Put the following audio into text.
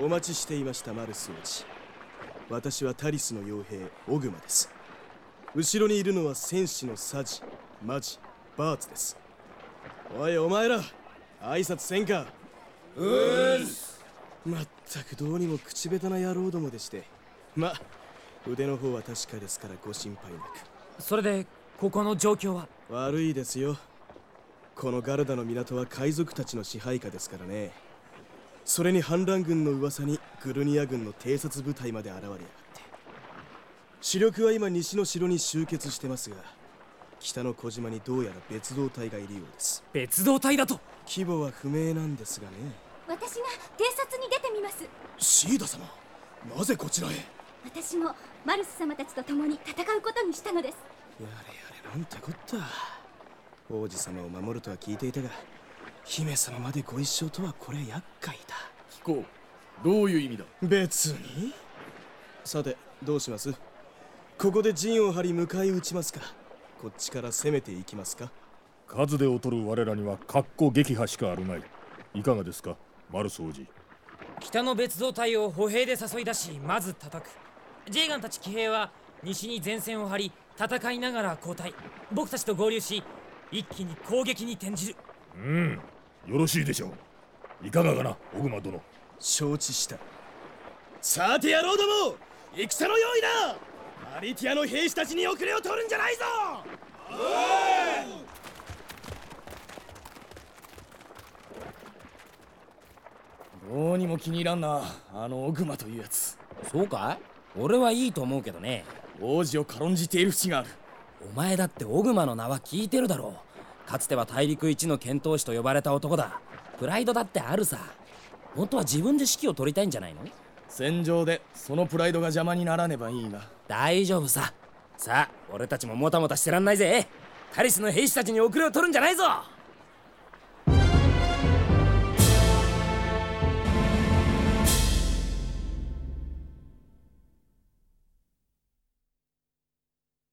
お待ちしていましたマルス王子私はタリスの傭兵オグマです。後ろにいるのは戦士のサジマジバーツです。おいお前ら挨拶せんか。うーす。まったくどうにも口下手な野郎どもでして。ま腕の方は確かですからご心配なく。それでここの状況は？悪いですよ。このガルダの港は海賊たちの支配下ですからねそれに反乱軍の噂にグルニア軍の偵察部隊まで現れやがって。主力は今西の城に集結してますが北の小島にどうやら別動隊がいるようです。別動隊だと？規模は不明なんですがね。私が偵察に出てみます。シーダ様なぜこちらへ？や私もマルス様たちと共に戦うことにしたのです。れやれなんてこった。王子様を守るとは聞いていたが姫様までご一緒とはこれ厄介だ。聞こうどういう意味だ？別に。さてどうします？ここで陣を張り迎え撃ちますか。こっちから攻めていきますか。数で劣る我らには格好撃破しかあるまい。いかがですか？マルス王子北の別動隊を歩兵で誘い出しまず叩く。ジェイガンたち騎兵は西に前線を張り戦いながら交代。僕たちと合流し一気に攻撃に転じる。うんよろしいでしょう。いかがかなオグマ殿。承知した。さて野郎ども戦の用意だ。アリティアの兵士たちに遅れを取るんじゃないぞ。どうにも気に入らんなあのオグマというやつ。そうかい？俺はいいと思うけどね。王子を軽んじている節がある。お前だってオグマの名は聞いてるだろうかつては大陸一の剣闘士と呼ばれた男だ。プライドだってあるさ。本当は自分で指揮を取りたいんじゃないの？戦場でそのプライドが邪魔にならねばいいが大丈夫さ。さあ俺たちももたもたしてらんないぜ。タリスの兵士たちに遅れを取るんじゃないぞ